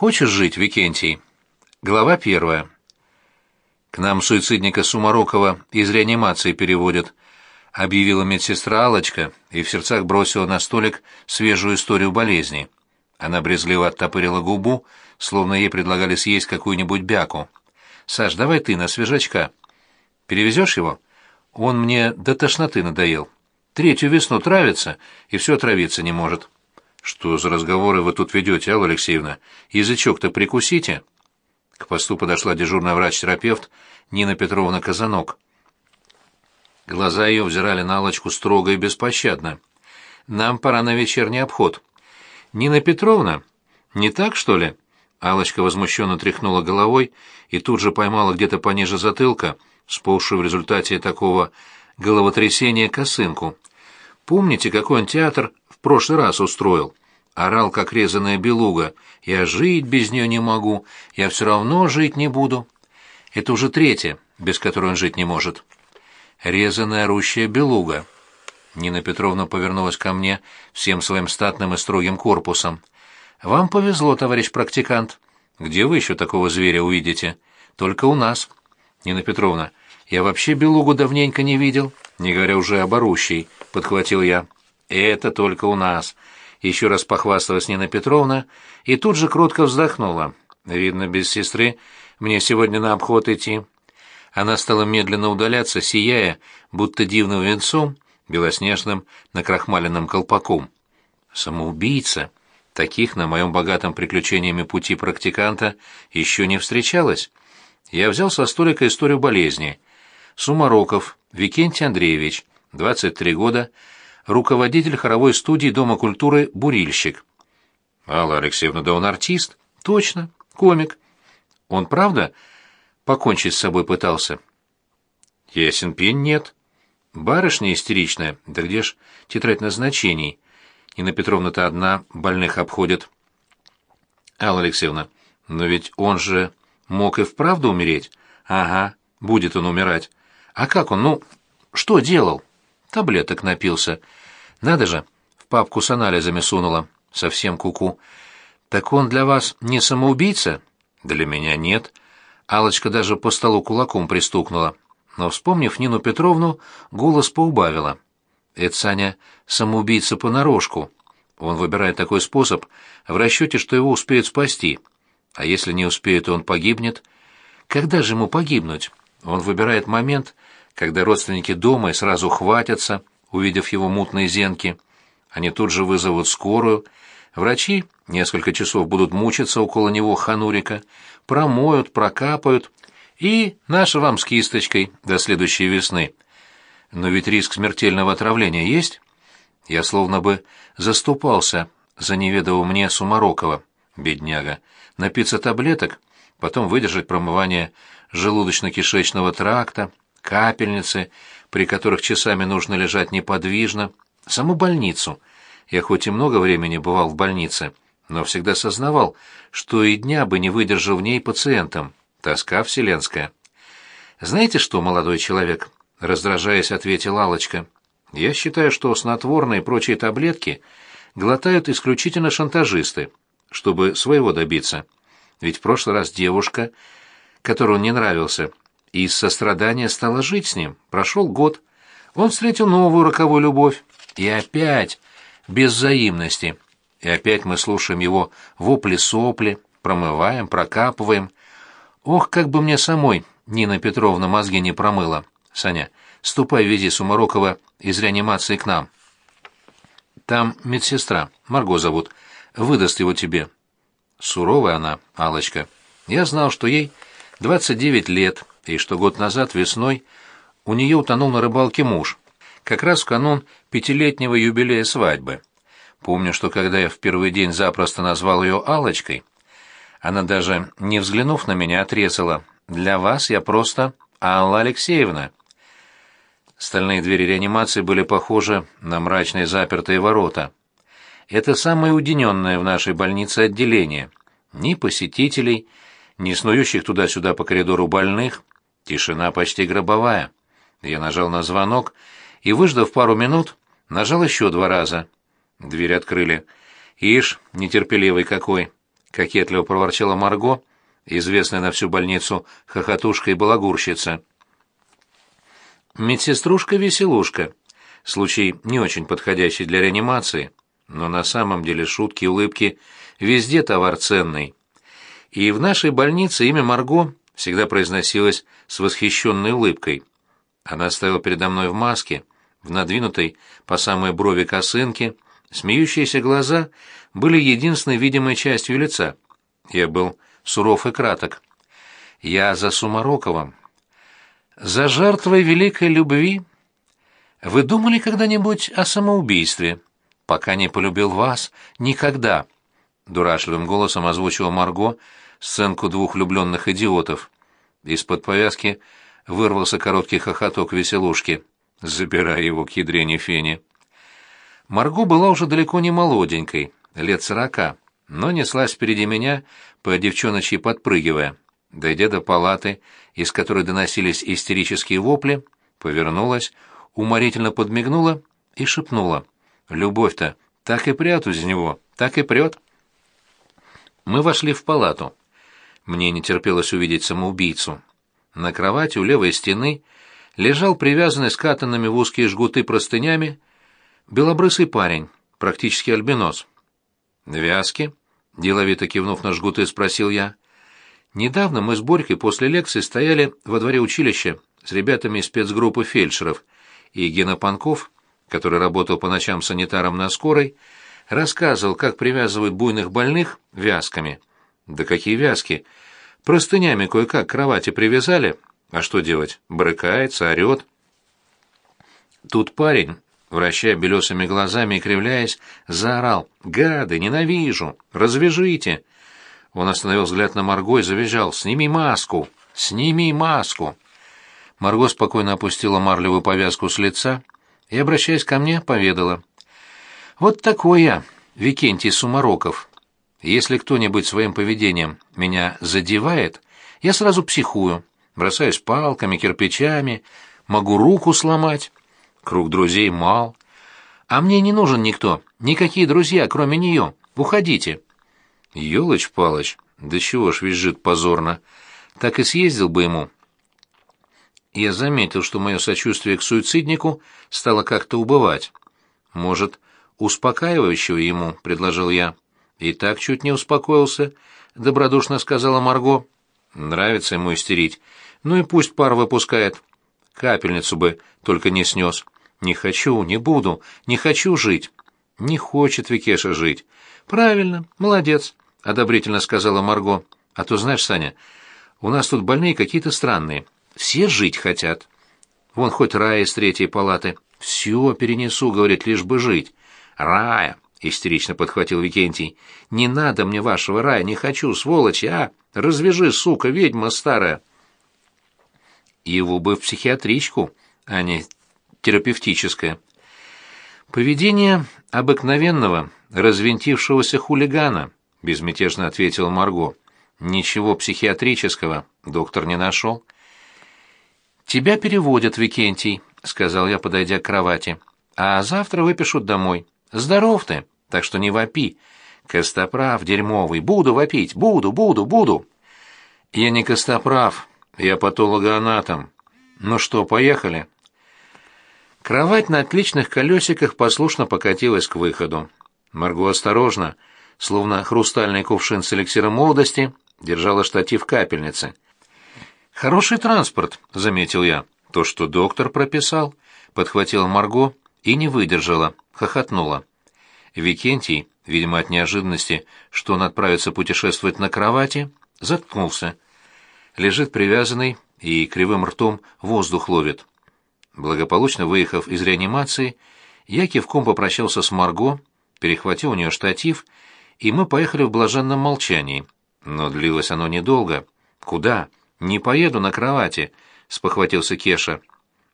Хочешь жить, Викентий? Глава первая. К нам суицидника Сумарокова из реанимации переводят, объявила медсестра Алочка и в сердцах бросила на столик свежую историю болезни. Она брезгливо оттопырила губу, словно ей предлагали съесть какую-нибудь бяку. «Саш, давай ты на свежачка. Перевезешь его? Он мне до тошноты надоел. Третью весну травится, и все травиться не может». «Что за разговоры вы тут ведете, Алла Алексеевна? Язычок-то прикусите?» К посту подошла дежурная врач-терапевт Нина Петровна Казанок. Глаза ее взирали на Аллочку строго и беспощадно. «Нам пора на вечерний обход». «Нина Петровна? Не так, что ли?» Алочка возмущенно тряхнула головой и тут же поймала где-то пониже затылка, сползшую в результате такого головотрясения косынку. «Помните, какой он театр прошлый раз устроил. Орал, как резаная белуга. «Я жить без нее не могу, я все равно жить не буду». Это уже третье, без которой он жить не может. Резаная орущая белуга. Нина Петровна повернулась ко мне всем своим статным и строгим корпусом. «Вам повезло, товарищ практикант. Где вы еще такого зверя увидите? Только у нас». «Нина Петровна, я вообще белугу давненько не видел, не говоря уже об орущей», — подхватил я. «Это только у нас», — еще раз похвасталась Нина Петровна и тут же кротко вздохнула. «Видно, без сестры мне сегодня на обход идти». Она стала медленно удаляться, сияя, будто дивным венцом, белоснежным накрахмаленным колпаком. «Самоубийца!» Таких на моем богатом приключениями пути практиканта еще не встречалось. Я взял со столика историю болезни. Сумароков Викентий Андреевич, 23 года, руководитель хоровой студии Дома культуры «Бурильщик». «Алла Алексеевна, да он артист?» «Точно, комик. Он, правда, покончить с собой пытался?» «Ясен пень нет. Барышня истеричная, да где ж тетрадь назначений? Нина Петровна-то одна больных обходит». «Алла Алексеевна, но ведь он же мог и вправду умереть?» «Ага, будет он умирать. А как он, ну, что делал?» Таблеток напился. Надо же, в папку с анализами сунула. Совсем куку. -ку. Так он для вас не самоубийца? Для меня нет. Алочка даже по столу кулаком пристукнула. Но, вспомнив Нину Петровну, голос поубавила. Это, Саня, самоубийца понарошку. Он выбирает такой способ в расчете, что его успеют спасти. А если не успеют, он погибнет. Когда же ему погибнуть? Он выбирает момент, когда родственники дома и сразу хватятся, увидев его мутные зенки. Они тут же вызовут скорую. Врачи несколько часов будут мучиться около него ханурика, промоют, прокапают, и наша вам с кисточкой до следующей весны. Но ведь риск смертельного отравления есть? Я словно бы заступался за неведового мне Сумарокова, бедняга. Напиться таблеток, потом выдержать промывание желудочно-кишечного тракта, капельницы, при которых часами нужно лежать неподвижно, саму больницу. Я хоть и много времени бывал в больнице, но всегда сознавал, что и дня бы не выдержал в ней пациентом. Тоска вселенская. «Знаете что, молодой человек?» — раздражаясь, ответила Алочка. «Я считаю, что снотворные и прочие таблетки глотают исключительно шантажисты, чтобы своего добиться. Ведь в прошлый раз девушка, которой он не нравился, и из сострадания стала жить с ним. Прошел год. Он встретил новую роковую любовь. И опять без взаимности. И опять мы слушаем его вопли-сопли, промываем, прокапываем. Ох, как бы мне самой Нина Петровна мозги не промыла. Саня, ступай, вези Сумарокова из реанимации к нам. Там медсестра, Марго зовут, выдаст его тебе. Суровая она, алочка Я знал, что ей 29 лет, и что год назад весной у нее утонул на рыбалке муж, как раз в канун пятилетнего юбилея свадьбы. Помню, что когда я в первый день запросто назвал ее Алочкой, она даже, не взглянув на меня, отрезала «Для вас я просто Алла Алексеевна». Стальные двери реанимации были похожи на мрачные запертые ворота. Это самое уединенное в нашей больнице отделение. Ни посетителей, ни снующих туда-сюда по коридору больных, Тишина почти гробовая. Я нажал на звонок и, выждав пару минут, нажал еще два раза. Дверь открыли. Ишь, нетерпеливый какой. — кокетливо проворчала Марго, известная на всю больницу хохотушка и балагурщица. Медсеструшка-веселушка. Случай не очень подходящий для реанимации, но на самом деле шутки улыбки везде товар ценный. И в нашей больнице имя Марго всегда произносилось с восхищенной улыбкой. Она стояла передо мной в маске, в надвинутой по самой брови косынке, смеющиеся глаза были единственной видимой частью лица. Я был суров и краток. Я за Сумароковым. За жертвой великой любви. Вы думали когда-нибудь о самоубийстве? Пока не полюбил вас, никогда. Дурашливым голосом озвучила Марго сценку двух влюбленных идиотов. Из-под повязки вырвался короткий хохоток веселушки, забирая его к ядрене фени. Марго была уже далеко не молоденькой, лет сорока, но неслась впереди меня, по девчоночьи подпрыгивая. Дойдя до палаты, из которой доносились истерические вопли, повернулась, уморительно подмигнула и шепнула. «Любовь-то так и прет из него, так и прет». Мы вошли в палату. Мне не терпелось увидеть самоубийцу. На кровати у левой стены лежал привязанный скатанными в узкие жгуты простынями белобрысый парень, практически альбинос. «Вязки?» — деловито кивнув на жгуты, спросил я. «Недавно мы с Борькой после лекции стояли во дворе училища с ребятами из спецгруппы фельдшеров, и Гена Панков, который работал по ночам санитаром на скорой, рассказывал, как привязывают буйных больных вязками. Да какие вязки! Простынями кое-как кровати привязали. А что делать? Брыкается, орёт. Тут парень, вращая белесыми глазами и кривляясь, заорал. «Гады, ненавижу! Развяжите!» Он остановил взгляд на Марго и завизжал. «Сними маску! Сними маску!» Марго спокойно опустила марлевую повязку с лица и, обращаясь ко мне, поведала. «Вот такой я, Викентий Сумароков. Если кто-нибудь своим поведением меня задевает, я сразу психую, бросаюсь палками, кирпичами, могу руку сломать. Круг друзей мал. А мне не нужен никто, никакие друзья, кроме нее. Уходите. Ёлыч-палыч, да чего ж визжит позорно. Так и съездил бы ему. Я заметил, что мое сочувствие к суициднику стало как-то убывать. Может, успокаивающего ему, предложил я. «И так чуть не успокоился», — добродушно сказала Марго. «Нравится ему истерить. Ну и пусть пар выпускает. Капельницу бы только не снес. Не хочу, не буду, не хочу жить». «Не хочет Викеша жить». «Правильно, молодец», — одобрительно сказала Марго. «А то знаешь, Саня, у нас тут больные какие-то странные. Все жить хотят. Вон хоть Рая из третьей палаты. Все перенесу, говорит, лишь бы жить. Рая, — истерично подхватил Викентий. «Не надо мне вашего рая, не хочу, сволочь, а! Развяжи, сука, ведьма старая!» Его бы в психиатричку, а не терапевтическое. «Поведение обыкновенного, развинтившегося хулигана», — безмятежно ответила Марго. «Ничего психиатрического доктор не нашел». «Тебя переводят, Викентий», — сказал я, подойдя к кровати. «А завтра выпишут домой. Здоров ты!» так что не вопи. Костоправ дерьмовый, буду вопить, буду, буду, буду. Я не костоправ, я патологоанатом. Ну что, поехали? Кровать на отличных колесиках послушно покатилась к выходу. Марго осторожно, словно хрустальный кувшин с эликсиром молодости, держала штатив капельницы. «Хороший транспорт», — заметил я. «То, что доктор прописал», — подхватила Марго и не выдержала, хохотнула. Викентий, видимо, от неожиданности, что он отправится путешествовать на кровати, заткнулся. Лежит привязанный и кривым ртом воздух ловит. Благополучно выехав из реанимации, я кивком попрощался с Марго, перехватил у нее штатив, и мы поехали в блаженном молчании. Но длилось оно недолго. «Куда? Не поеду на кровати», — спохватился Кеша.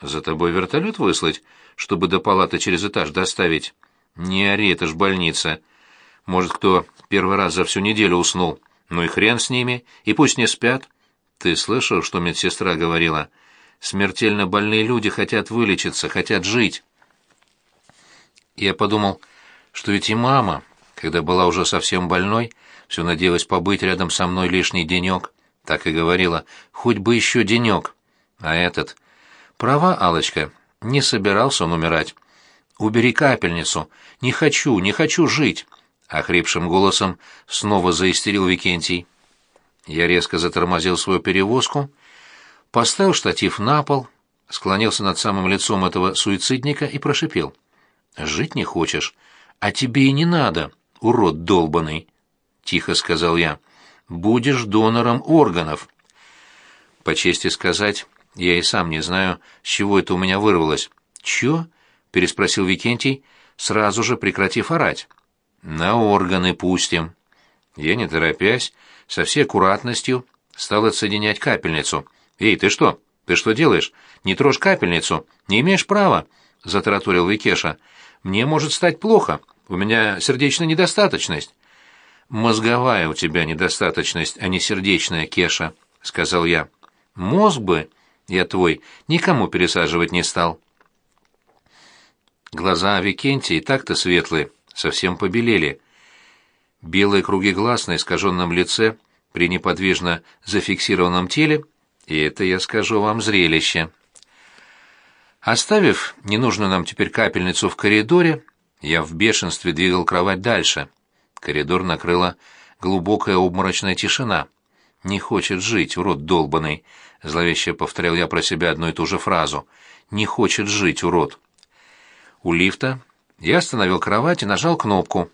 «За тобой вертолет выслать, чтобы до палаты через этаж доставить?» «Не ори, это ж больница. Может, кто первый раз за всю неделю уснул. Ну и хрен с ними, и пусть не спят. Ты слышал, что медсестра говорила? Смертельно больные люди хотят вылечиться, хотят жить». Я подумал, что ведь и мама, когда была уже совсем больной, все надеялась побыть рядом со мной лишний денек. Так и говорила, хоть бы еще денек. А этот... Права, алочка не собирался он умирать. «Убери капельницу! Не хочу, не хочу жить!» — охрипшим голосом снова заистерил Викентий. Я резко затормозил свою перевозку, поставил штатив на пол, склонился над самым лицом этого суицидника и прошипел. «Жить не хочешь? А тебе и не надо, урод долбанный!» — тихо сказал я. «Будешь донором органов!» По чести сказать, я и сам не знаю, с чего это у меня вырвалось. «Чё?» — переспросил Викентий, сразу же прекратив орать. «На органы пустим». Я, не торопясь, со всей аккуратностью стал отсоединять капельницу. «Эй, ты что? Ты что делаешь? Не трожь капельницу. Не имеешь права», — затараторил Викеша. «Мне может стать плохо. У меня сердечная недостаточность». «Мозговая у тебя недостаточность, а не сердечная, Кеша», — сказал я. «Мозг бы я твой никому пересаживать не стал». Глаза Викентия и так-то светлые, совсем побелели. Белые круги глаз на искаженном лице, при неподвижно зафиксированном теле, и это, я скажу вам, зрелище. Оставив ненужную нам теперь капельницу в коридоре, я в бешенстве двигал кровать дальше. Коридор накрыла глубокая обморочная тишина. «Не хочет жить, урод долбанный», — зловеще повторял я про себя одну и ту же фразу. «Не хочет жить, урод». У лифта я остановил кровать и нажал кнопку.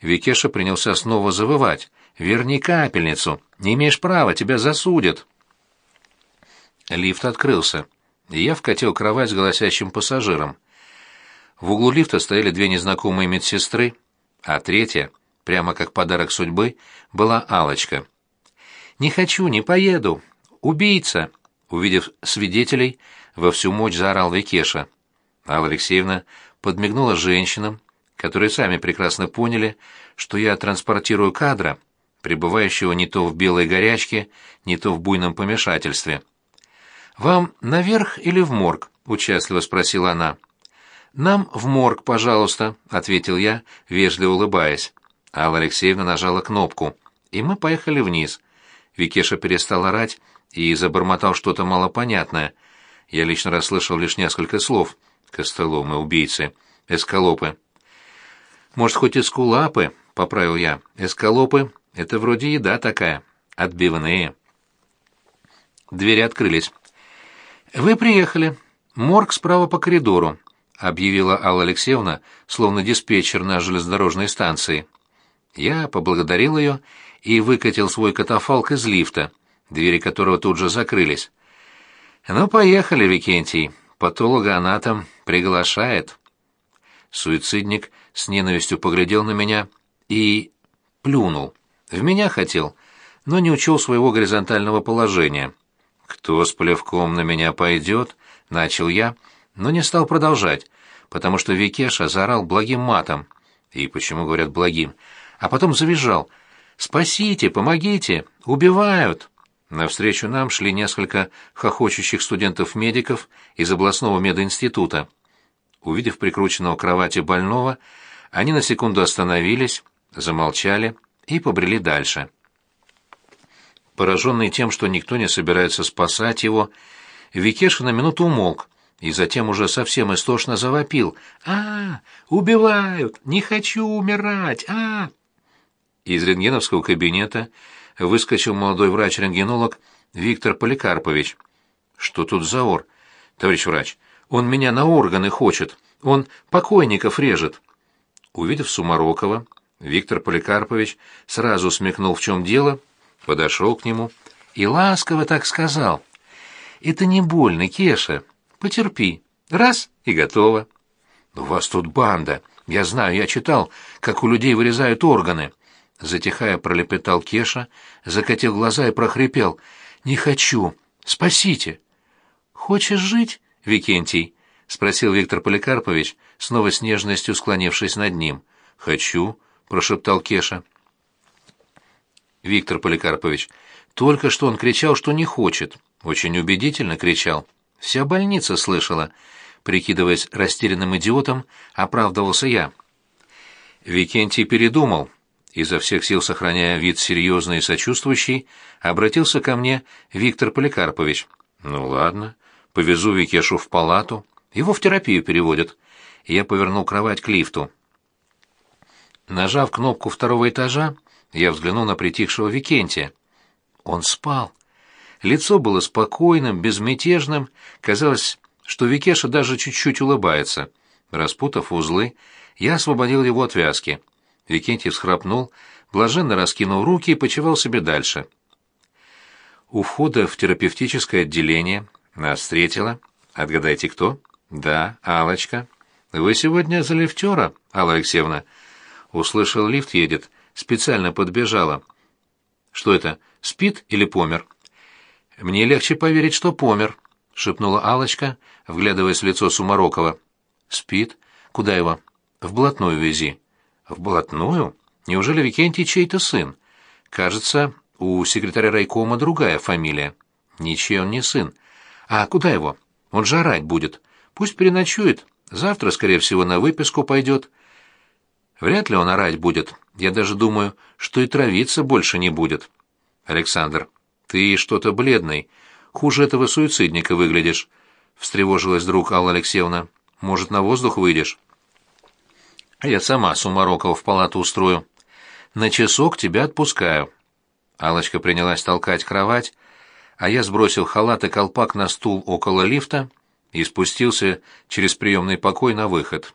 Викеша принялся снова завывать. «Верни капельницу! Не имеешь права, тебя засудят!» Лифт открылся, и я вкатил кровать с голосящим пассажиром. В углу лифта стояли две незнакомые медсестры, а третья, прямо как подарок судьбы, была алочка «Не хочу, не поеду! Убийца!» Увидев свидетелей, во всю мощь заорал Викеша. Алла Алексеевна подмигнула женщинам, которые сами прекрасно поняли, что я транспортирую кадра, пребывающего не то в белой горячке, не то в буйном помешательстве. «Вам наверх или в морг?» — участливо спросила она. «Нам в морг, пожалуйста», — ответил я, вежливо улыбаясь. Алла Алексеевна нажала кнопку, и мы поехали вниз. Викеша перестал орать и забормотал что-то малопонятное. Я лично расслышал лишь несколько слов — Костоломы, убийцы, эскалопы. Может, хоть эскулапы, поправил я. Эскалопы — это вроде еда такая, отбивные. Двери открылись. «Вы приехали. Морг справа по коридору», — объявила Алла Алексеевна, словно диспетчер на железнодорожной станции. Я поблагодарил ее выкатил свой катафалк из лифта, двери которого тут же закрылись. «Ну, поехали, Викентий. Патологоанатом приглашает. Суицидник с ненавистью поглядел на меня и плюнул. В меня хотел, но не учел своего горизонтального положения. «Кто с плевком на меня пойдет?» — начал я, но не стал продолжать, потому что Викеша заорал благим матом. И почему говорят благим? А потом завизжал. «Спасите, помогите! Убивают!» Навстречу нам шли несколько хохочущих студентов-медиков из областного мединститута. Увидев прикрученного к кровати больного, они на секунду остановились, замолчали и побрели дальше. Пораженный тем, что никто не собирается спасать его, Викеша на минуту умолк и затем уже совсем истошно завопил. «А, убивают! Не хочу умирать! а Из рентгеновского кабинета выскочил молодой врач-рентгенолог Виктор Поликарпович. «Что тут за ор? Товарищ врач, он меня на органы хочет, он покойников режет». Увидев Сумарокова, Виктор Поликарпович сразу смекнул, в чем дело, подошел к нему и ласково так сказал. «Это не больно, Кеша. Потерпи. Раз — и готово». «У вас тут банда. Я знаю, я читал, как у людей вырезают органы. Затихая, пролепетал Кеша, закатил глаза и прохрипел. «Не хочу! Спасите!» «Хочешь жить, Викентий?» — спросил Виктор Поликарпович, снова с нежностью склонившись над ним. «Хочу», — прошептал Кеша. Виктор Поликарпович, только что он кричал, что не хочет. Очень убедительно кричал. Вся больница слышала. Прикидываясь растерянным идиотом, оправдывался я. Викентий передумал изо всех сил сохраняя вид серьезный и сочувствующий, обратился ко мне Виктор Поликарпович. «Ну ладно, повезу Викешу в палату. Его в терапию переводят». Я повернул кровать к лифту. Нажав кнопку второго этажа, я взглянул на притихшего Викентия. Он спал. Лицо было спокойным, безмятежным, казалось, что Викеша даже чуть-чуть улыбается. Распутав узлы, я освободил его от вязки. Викентий всхрапнул, блаженно раскинул руки и почевал себе дальше. У входа в терапевтическое отделение нас встретила... Отгадайте, кто? Да, Алочка. Вы сегодня за лифтера, Алла Алексеевна? Услышал, лифт едет. Специально подбежала. Что это, спит или помер? Мне легче поверить, что помер, шепнула Алочка, вглядываясь в лицо Сумарокова. Спит? Куда его? В блатную вези. В блатную? Неужели Викентий чей-то сын? Кажется, у секретаря райкома другая фамилия. Ничей он не сын. А куда его? Он же орать будет. Пусть переночует. Завтра, скорее всего, на выписку пойдет. Вряд ли он орать будет. Я даже думаю, что и травиться больше не будет. Александр, ты что-то бледный. Хуже этого суицидника выглядишь. Встревожилась вдруг Алла Алексеевна. Может, на воздух выйдешь? Я сама Сумарокова в палату устрою. На часок тебя отпускаю. Алочка принялась толкать кровать, а я сбросил халат и колпак на стул около лифта и спустился через приемный покой на выход.